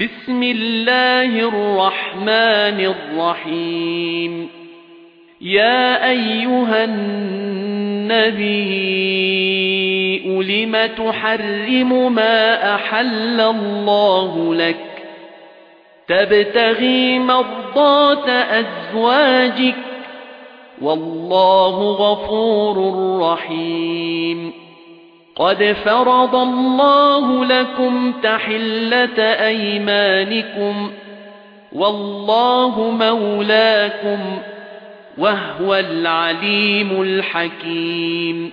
بسم الله الرحمن الرحيم. يا أيها النبي لم تحرم ما أحل الله لك؟ تبتغي مرضات أزواجك. والله غفور رحيم. قد فرض الله لكم تحلة ايمانكم والله مولاكم وهو العليم الحكيم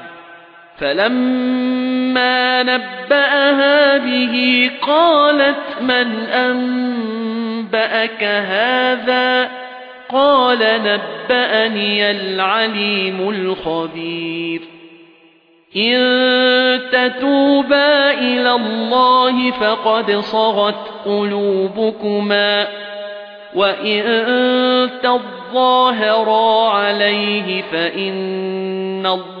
فَلَمَّا نَبَّأَهَا بِهِ قَالَتْ مَنْ أَنبَأَكَ هَذَا قَالَ نَبَّأَنِيَ الْعَلِيمُ الْخَبِيرُ إِن تَتُوبَا إِلَى اللَّهِ فَقَدْ صَغَتْ قُلُوبُكُمَا وَإِن تَظَاهَرَا عَلَيْهِ فَإِنَّ اللَّهَ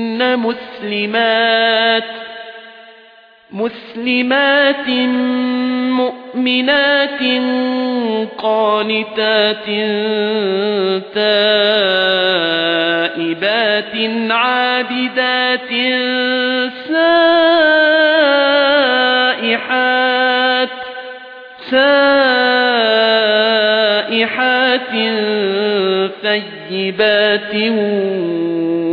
مُسْلِمَاتٍ. مُسْلِمَاتٍ مُؤْمِنَاتٍ قَانِتَاتٍ تَائِبَاتٍ عَابِدَاتٍ سَائِحَاتٍ. سَائِحَاتٍ ثَيِّبَاتٍ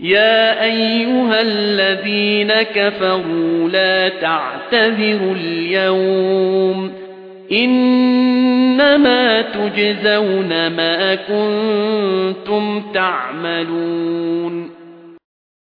يا أيها الذين كفروا لا تعتذروا اليوم إنما تجزون ما كنتم تعملون